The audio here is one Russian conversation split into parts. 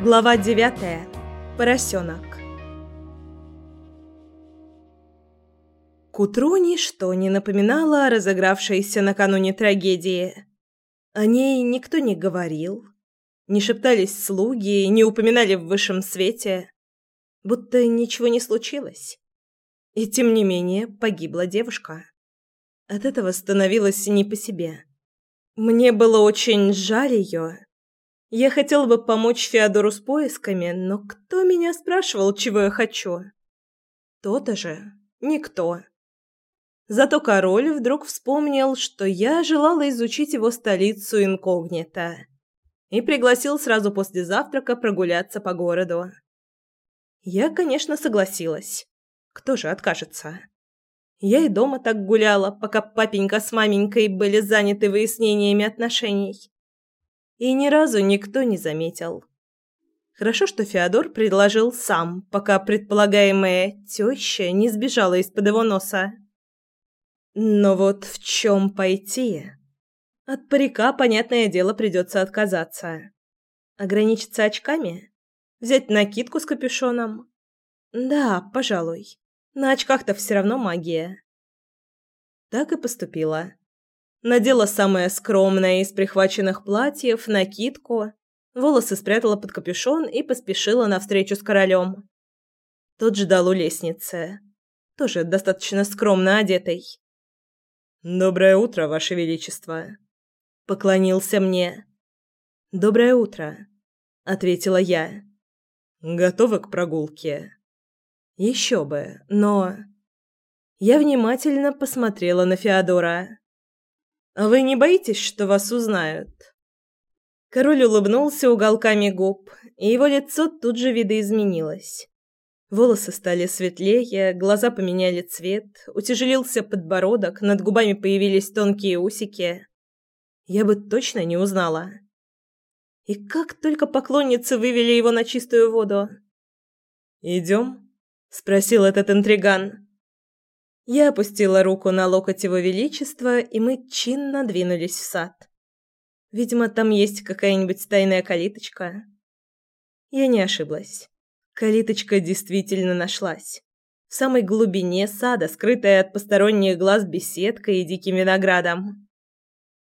Глава девятая. Поросенок. К утру ничто не напоминало о разыгравшейся накануне трагедии. О ней никто не говорил. Не шептались слуги, не упоминали в высшем свете. Будто ничего не случилось. И тем не менее погибла девушка. От этого становилось не по себе. Мне было очень жаль ее я хотела бы помочь Феодору с поисками, но кто меня спрашивал, чего я хочу? То-то же. Никто. Зато король вдруг вспомнил, что я желала изучить его столицу инкогнито, и пригласил сразу после завтрака прогуляться по городу. Я, конечно, согласилась. Кто же откажется? Я и дома так гуляла, пока папенька с маменькой были заняты выяснениями отношений и ни разу никто не заметил. Хорошо, что Феодор предложил сам, пока предполагаемая теща не сбежала из-под его носа. Но вот в чем пойти? От парика, понятное дело, придется отказаться. Ограничиться очками? Взять накидку с капюшоном? Да, пожалуй. На очках-то все равно магия. Так и поступила. Надела самое скромное из прихваченных платьев, накидку, волосы спрятала под капюшон и поспешила навстречу с королем. Тот ждал у лестницы, тоже достаточно скромно одетый. «Доброе утро, Ваше Величество!» Поклонился мне. «Доброе утро», — ответила я. «Готовы к прогулке?» «Еще бы, но...» Я внимательно посмотрела на Феодора. А вы не боитесь, что вас узнают?» Король улыбнулся уголками губ, и его лицо тут же видоизменилось. Волосы стали светлее, глаза поменяли цвет, утяжелился подбородок, над губами появились тонкие усики. Я бы точно не узнала. И как только поклонницы вывели его на чистую воду. «Идем?» — спросил этот интриган. Я опустила руку на локоть его величества, и мы чинно двинулись в сад. Видимо, там есть какая-нибудь тайная калиточка. Я не ошиблась. Калиточка действительно нашлась. В самой глубине сада, скрытая от посторонних глаз беседкой и диким виноградом.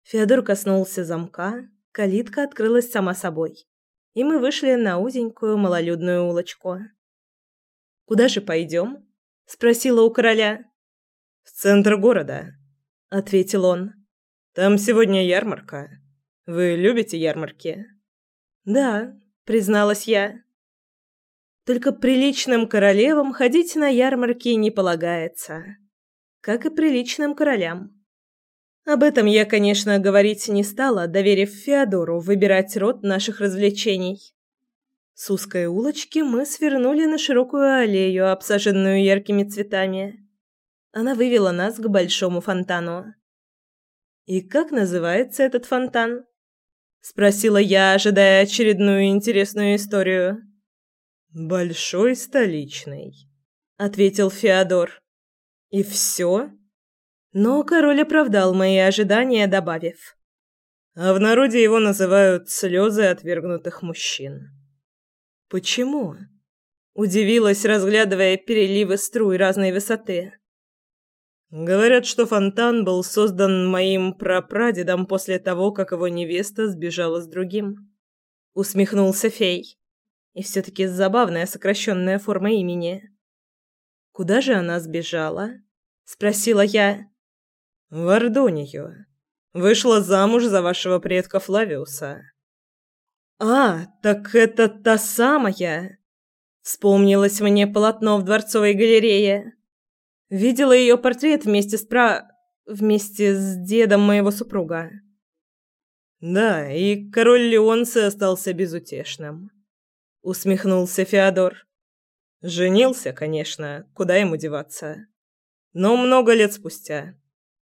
Феодор коснулся замка, калитка открылась сама собой, и мы вышли на узенькую малолюдную улочку. «Куда же пойдем?» — спросила у короля. «В центр города», — ответил он. «Там сегодня ярмарка. Вы любите ярмарки?» «Да», — призналась я. «Только приличным королевам ходить на ярмарки не полагается, как и приличным королям». Об этом я, конечно, говорить не стала, доверив Феодору выбирать род наших развлечений. С узкой улочки мы свернули на широкую аллею, обсаженную яркими цветами. Она вывела нас к большому фонтану. «И как называется этот фонтан?» — спросила я, ожидая очередную интересную историю. «Большой столичный», — ответил Феодор. «И все?» Но король оправдал мои ожидания, добавив. «А в народе его называют слезы отвергнутых мужчин». «Почему?» — удивилась, разглядывая переливы струй разной высоты. Говорят, что фонтан был создан моим прапрадедом после того, как его невеста сбежала с другим. Усмехнулся фей. И все-таки забавная сокращенная форма имени. «Куда же она сбежала?» — спросила я. «В Ордонию. Вышла замуж за вашего предка Флавиуса». «А, так это та самая!» Вспомнилось мне полотно в Дворцовой галерее. Видела ее портрет вместе с пра... вместе с дедом моего супруга. Да, и король Леонцы остался безутешным. Усмехнулся Феодор. Женился, конечно, куда ему деваться. Но много лет спустя.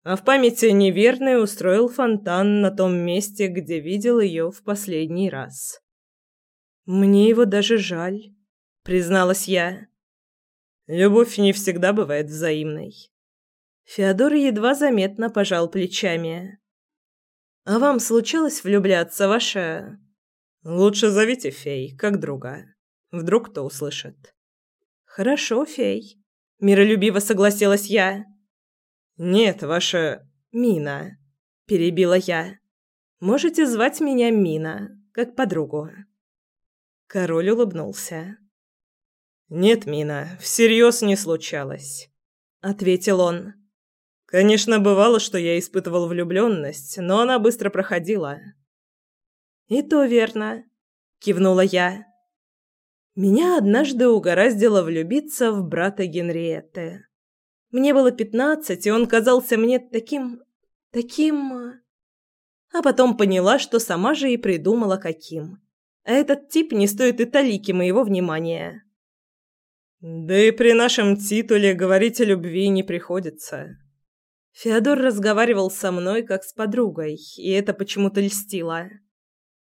А в памяти неверный устроил фонтан на том месте, где видел ее в последний раз. Мне его даже жаль, призналась я. Любовь не всегда бывает взаимной. Феодор едва заметно пожал плечами. А вам случалось влюбляться, ваша...» «Лучше зовите фей, как друга. Вдруг кто услышит». «Хорошо, фей», — миролюбиво согласилась я. «Нет, ваша... Мина», — перебила я. «Можете звать меня Мина, как подругу». Король улыбнулся. «Нет, Мина, всерьез не случалось», — ответил он. «Конечно, бывало, что я испытывал влюбленность, но она быстро проходила». «И то верно», — кивнула я. Меня однажды угораздило влюбиться в брата Генриетты. Мне было пятнадцать, и он казался мне таким... таким... А потом поняла, что сама же и придумала каким. А этот тип не стоит и талики моего внимания. Да и при нашем титуле говорить о любви не приходится. Феодор разговаривал со мной как с подругой, и это почему-то льстило.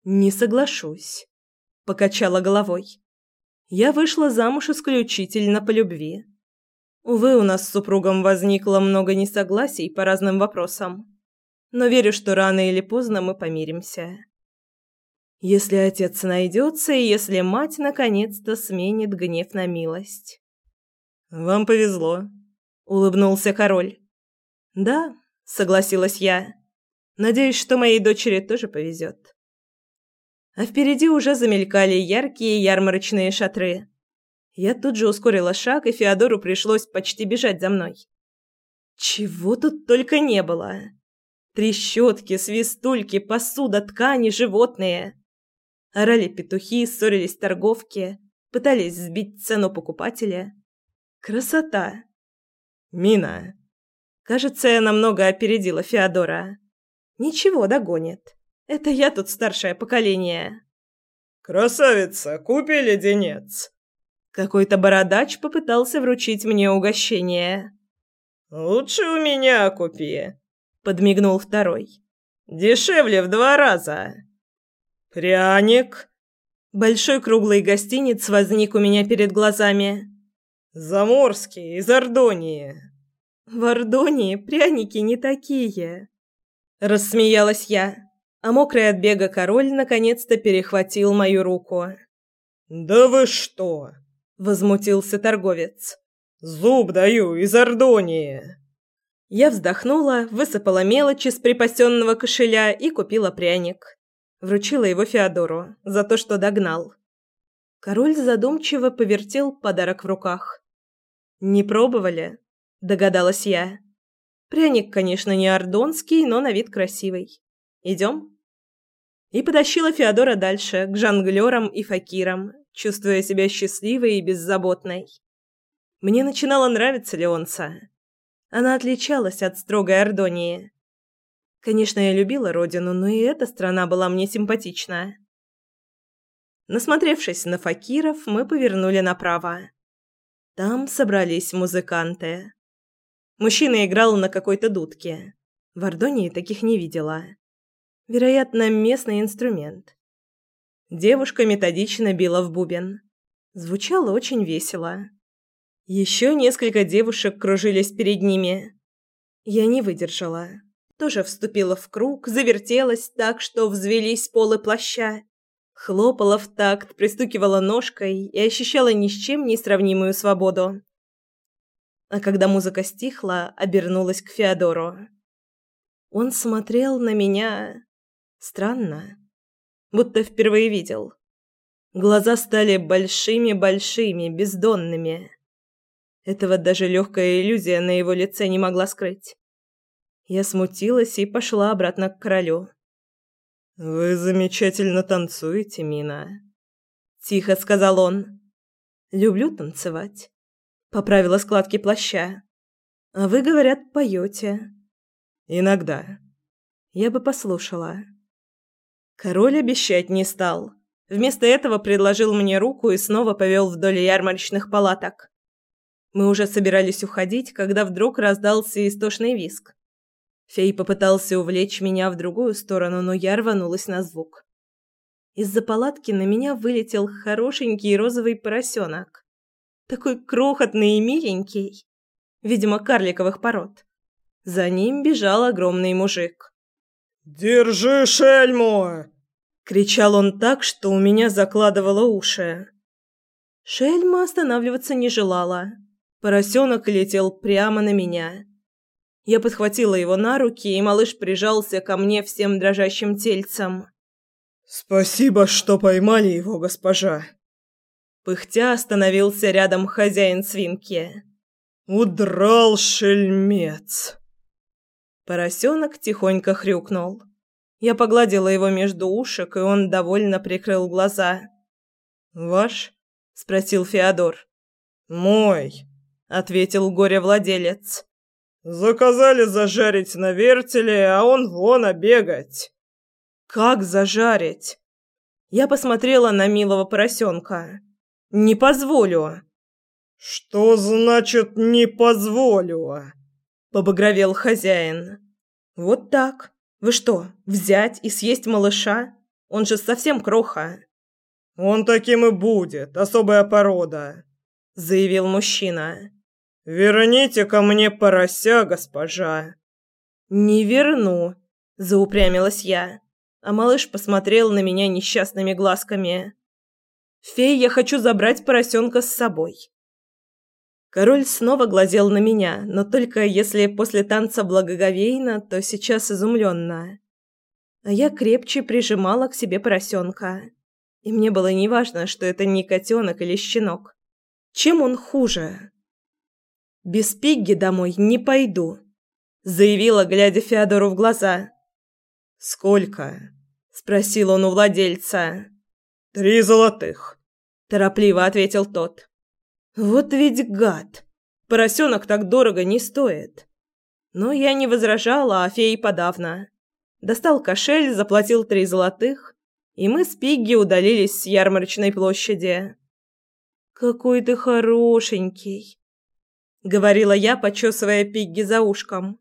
Не соглашусь, покачала головой. Я вышла замуж исключительно по любви. Увы, у нас с супругом возникло много несогласий по разным вопросам. Но верю, что рано или поздно мы помиримся. Если отец найдется, и если мать наконец-то сменит гнев на милость. «Вам повезло», — улыбнулся король. «Да», — согласилась я. «Надеюсь, что моей дочери тоже повезет». А впереди уже замелькали яркие ярмарочные шатры. Я тут же ускорила шаг, и Феодору пришлось почти бежать за мной. Чего тут только не было. Трещотки, свистульки, посуда, ткани, животные. Орали петухи, ссорились торговки, пытались сбить цену покупателя. Красота! Мина. Кажется, я намного опередила Феодора. Ничего, догонит. Это я тут старшее поколение. Красавица, купи леденец. Какой-то бородач попытался вручить мне угощение. Лучше у меня купи, подмигнул второй. Дешевле в два раза. «Пряник!» Большой круглый гостиниц возник у меня перед глазами. «Заморский, из Ордонии». «В Ордонии пряники не такие», — рассмеялась я, а мокрый от бега король наконец-то перехватил мою руку. «Да вы что!» — возмутился торговец. «Зуб даю, из Ордонии!» Я вздохнула, высыпала мелочи с припасенного кошеля и купила пряник. Вручила его Феодору за то, что догнал. Король задумчиво повертел подарок в руках. «Не пробовали?» – догадалась я. Пряник, конечно, не ордонский, но на вид красивый. Идем?» И потащила Феодора дальше, к жонглерам и факирам, чувствуя себя счастливой и беззаботной. Мне начинало нравиться Леонца. Она отличалась от строгой Ордонии. Конечно, я любила родину, но и эта страна была мне симпатична. Насмотревшись на факиров, мы повернули направо. Там собрались музыканты. Мужчина играл на какой-то дудке. В Ордонии таких не видела. Вероятно, местный инструмент. Девушка методично била в бубен. Звучало очень весело. Еще несколько девушек кружились перед ними. Я не выдержала тоже вступила в круг, завертелась так, что взвелись полы плаща, хлопала в такт, пристукивала ножкой и ощущала ни с чем не сравнимую свободу. А когда музыка стихла, обернулась к Феодору. Он смотрел на меня странно, будто впервые видел. Глаза стали большими-большими, бездонными. Этого даже легкая иллюзия на его лице не могла скрыть. Я смутилась и пошла обратно к королю. «Вы замечательно танцуете, Мина», — тихо сказал он. «Люблю танцевать», — поправила складки плаща. «А вы, говорят, поете». «Иногда». Я бы послушала. Король обещать не стал. Вместо этого предложил мне руку и снова повел вдоль ярмарочных палаток. Мы уже собирались уходить, когда вдруг раздался истошный визг. Фей попытался увлечь меня в другую сторону, но я рванулась на звук. Из-за палатки на меня вылетел хорошенький розовый поросенок. Такой крохотный и миленький. Видимо, карликовых пород. За ним бежал огромный мужик. «Держи шельму!» — кричал он так, что у меня закладывало уши. Шельма останавливаться не желала. Поросенок летел прямо на меня. Я подхватила его на руки, и малыш прижался ко мне всем дрожащим тельцем. «Спасибо, что поймали его, госпожа!» Пыхтя остановился рядом хозяин свинки. «Удрал шельмец!» Поросенок тихонько хрюкнул. Я погладила его между ушек, и он довольно прикрыл глаза. «Ваш?» – спросил Феодор. «Мой», – ответил горе-владелец. «Заказали зажарить на вертеле, а он вон обегать». «Как зажарить?» Я посмотрела на милого поросенка. «Не позволю». «Что значит «не позволю»?» Побагровел хозяин. Вот так. Вы что, взять и съесть малыша? Он же совсем кроха. Он таким и будет, особая порода, заявил мужчина. Верните ко мне порося, госпожа. Не верну, заупрямилась я, а малыш посмотрел на меня несчастными глазками. Фей, я хочу забрать поросенка с собой. Король снова глазел на меня, но только если после танца благоговейно, то сейчас изумленно. А я крепче прижимала к себе поросенка. И мне было неважно, что это не котенок или щенок. Чем он хуже? «Без Пигги домой не пойду», — заявила, глядя Феодору в глаза. «Сколько?» — спросил он у владельца. «Три золотых», — торопливо ответил тот. Вот ведь гад. Поросенок так дорого не стоит. Но я не возражала, а фей подавно. Достал кошель, заплатил три золотых, и мы с Пигги удалились с ярмарочной площади. «Какой ты хорошенький», — говорила я, почесывая Пигги за ушком.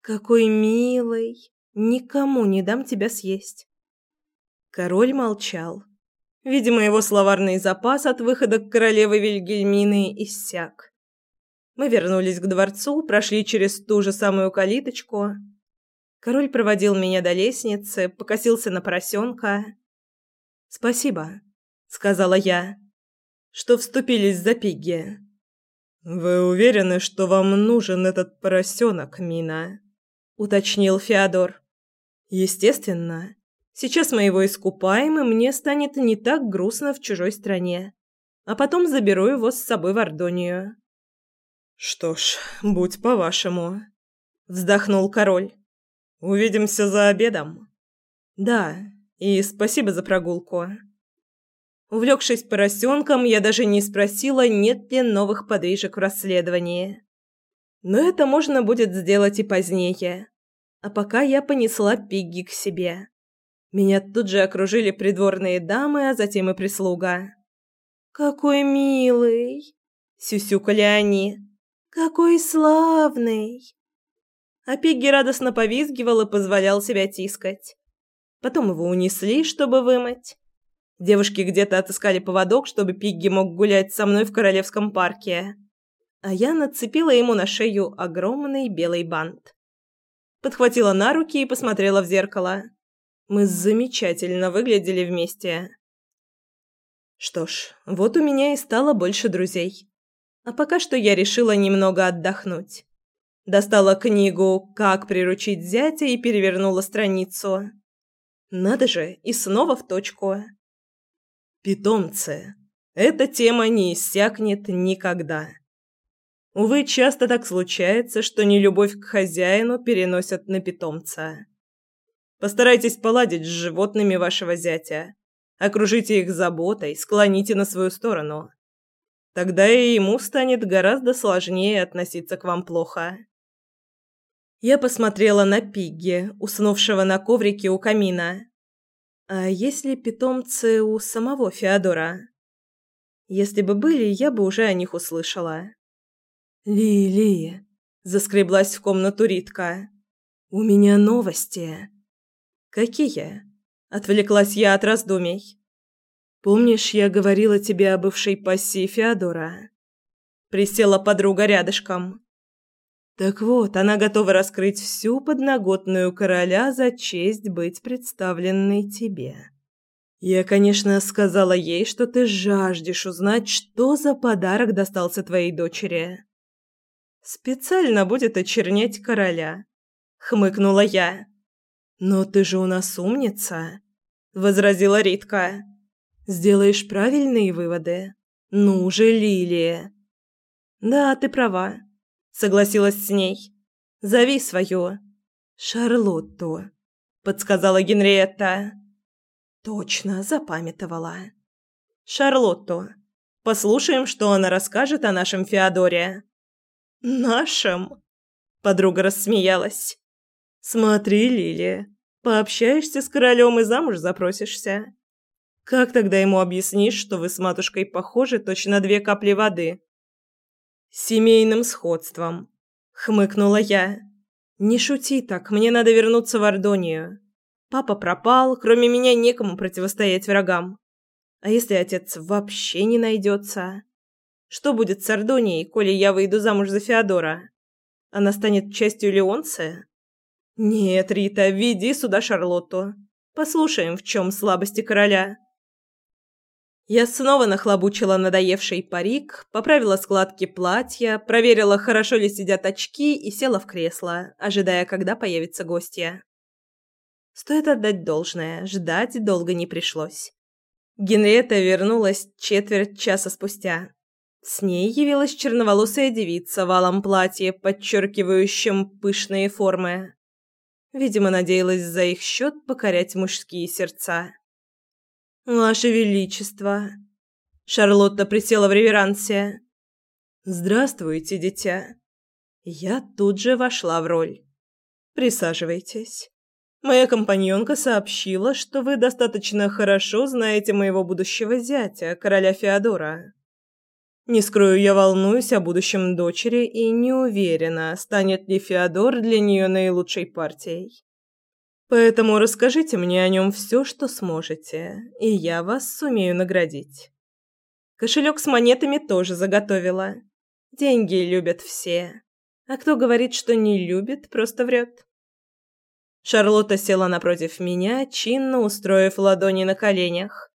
«Какой милый. Никому не дам тебя съесть». Король молчал. Видимо, его словарный запас от выхода к королевы Вильгельмины иссяк. Мы вернулись к дворцу, прошли через ту же самую калиточку. Король проводил меня до лестницы, покосился на поросенка. «Спасибо», — сказала я, — «что вступились за Пигги». «Вы уверены, что вам нужен этот поросенок, Мина?» — уточнил Феодор. «Естественно. Сейчас мы его искупаем, и мне станет не так грустно в чужой стране. А потом заберу его с собой в Ордонию. Что ж, будь по-вашему, вздохнул король. Увидимся за обедом. Да, и спасибо за прогулку. Увлекшись поросенком, я даже не спросила, нет ли новых подвижек в расследовании. Но это можно будет сделать и позднее. А пока я понесла Пигги к себе. Меня тут же окружили придворные дамы, а затем и прислуга. «Какой милый!» — сюсюкали они. «Какой славный!» А Пигги радостно повизгивал и позволял себя тискать. Потом его унесли, чтобы вымыть. Девушки где-то отыскали поводок, чтобы Пигги мог гулять со мной в Королевском парке. А я нацепила ему на шею огромный белый бант. Подхватила на руки и посмотрела в зеркало. Мы замечательно выглядели вместе. Что ж, вот у меня и стало больше друзей. А пока что я решила немного отдохнуть. Достала книгу «Как приручить зятя» и перевернула страницу. Надо же, и снова в точку. Питомцы. Эта тема не иссякнет никогда. Увы, часто так случается, что нелюбовь к хозяину переносят на питомца. Постарайтесь поладить с животными вашего зятя. Окружите их заботой, склоните на свою сторону. Тогда и ему станет гораздо сложнее относиться к вам плохо. Я посмотрела на Пигги, уснувшего на коврике у камина. А есть ли питомцы у самого Феодора? Если бы были, я бы уже о них услышала. «Лили!» – заскреблась в комнату Ритка. «У меня новости!» «Какие?» – отвлеклась я от раздумий. «Помнишь, я говорила тебе о бывшей пассии Феодора?» Присела подруга рядышком. Так вот, она готова раскрыть всю подноготную короля за честь быть представленной тебе. Я, конечно, сказала ей, что ты жаждешь узнать, что за подарок достался твоей дочери. Специально будет очернять короля, хмыкнула я. Но ты же у нас умница, возразила Ритка. Сделаешь правильные выводы. Ну же, Лилия. Да, ты права согласилась с ней. Зови свою Шарлотту, подсказала Генриетта. Точно запамятовала. Шарлотту. Послушаем, что она расскажет о нашем Феодоре. Нашем? Подруга рассмеялась. Смотри, Лилия, пообщаешься с королем и замуж запросишься. Как тогда ему объяснишь, что вы с матушкой похожи точно две капли воды? семейным сходством, хмыкнула я. Не шути так, мне надо вернуться в Ордонию. Папа пропал, кроме меня некому противостоять врагам. А если отец вообще не найдется? Что будет с Ордонией, коли я выйду замуж за Феодора? Она станет частью Леонция? Нет, Рита, веди сюда Шарлотту. Послушаем, в чем слабости короля. Я снова нахлобучила надоевший парик, поправила складки платья, проверила, хорошо ли сидят очки и села в кресло, ожидая, когда появится гостья. Стоит отдать должное, ждать долго не пришлось. Генриетта вернулась четверть часа спустя. С ней явилась черноволосая девица в алом платье, подчеркивающем пышные формы. Видимо, надеялась за их счет покорять мужские сердца. «Ваше Величество!» Шарлотта присела в реверансе. «Здравствуйте, дитя!» Я тут же вошла в роль. «Присаживайтесь. Моя компаньонка сообщила, что вы достаточно хорошо знаете моего будущего зятя, короля Феодора. Не скрою, я волнуюсь о будущем дочери и не уверена, станет ли Феодор для нее наилучшей партией. Поэтому расскажите мне о нем все, что сможете, и я вас сумею наградить. Кошелек с монетами тоже заготовила. Деньги любят все. А кто говорит, что не любит, просто врет. Шарлотта села напротив меня, чинно устроив ладони на коленях.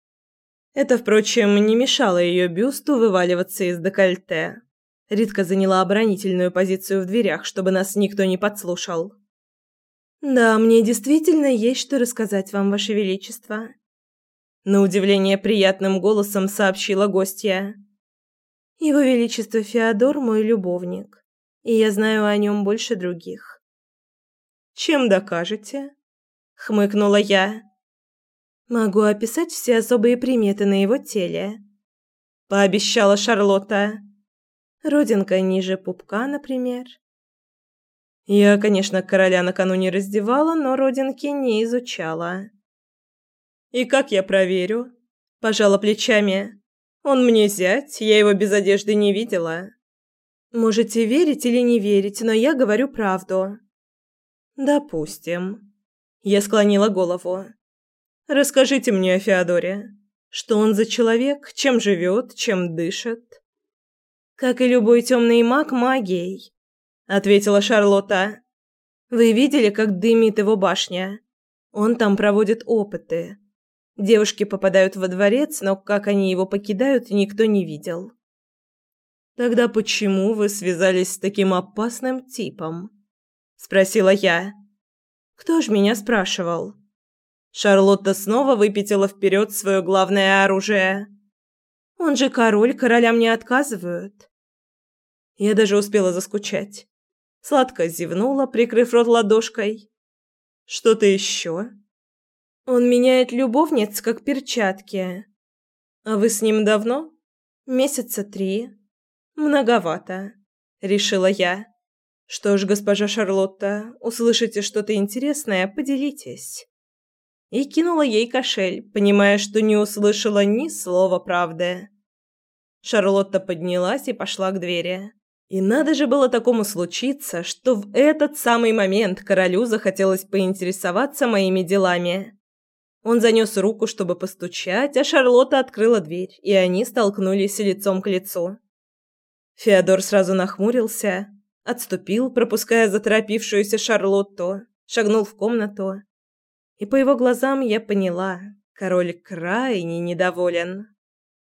Это, впрочем, не мешало ее бюсту вываливаться из декольте. Ритка заняла оборонительную позицию в дверях, чтобы нас никто не подслушал. Да, мне действительно есть что рассказать вам, ваше величество. На удивление приятным голосом сообщила гостья. Его величество Феодор мой любовник, и я знаю о нем больше других. Чем докажете? хмыкнула я. Могу описать все особые приметы на его теле, пообещала Шарлотта. Родинка ниже пупка, например. Я, конечно, короля накануне раздевала, но родинки не изучала. И как я проверю? Пожала плечами. Он мне зять, я его без одежды не видела. Можете верить или не верить, но я говорю правду. Допустим. Я склонила голову. Расскажите мне о Феодоре. Что он за человек, чем живет, чем дышит? Как и любой темный маг, магией ответила Шарлотта. Вы видели, как дымит его башня? Он там проводит опыты. Девушки попадают во дворец, но как они его покидают, никто не видел. Тогда почему вы связались с таким опасным типом? спросила я. Кто ж меня спрашивал? Шарлотта снова выпятила вперед свое главное оружие. Он же король, королям не отказывают. Я даже успела заскучать. Сладко зевнула, прикрыв рот ладошкой. Что-то еще? Он меняет любовниц, как перчатки. А вы с ним давно? Месяца три. Многовато, решила я. Что ж, госпожа Шарлотта, услышите что-то интересное, поделитесь. И кинула ей кошель, понимая, что не услышала ни слова правды. Шарлотта поднялась и пошла к двери. И надо же было такому случиться, что в этот самый момент королю захотелось поинтересоваться моими делами. Он занес руку, чтобы постучать, а Шарлотта открыла дверь, и они столкнулись лицом к лицу. Феодор сразу нахмурился, Отступил, пропуская заторопившуюся Шарлотту, шагнул в комнату. И по его глазам я поняла, король крайне недоволен.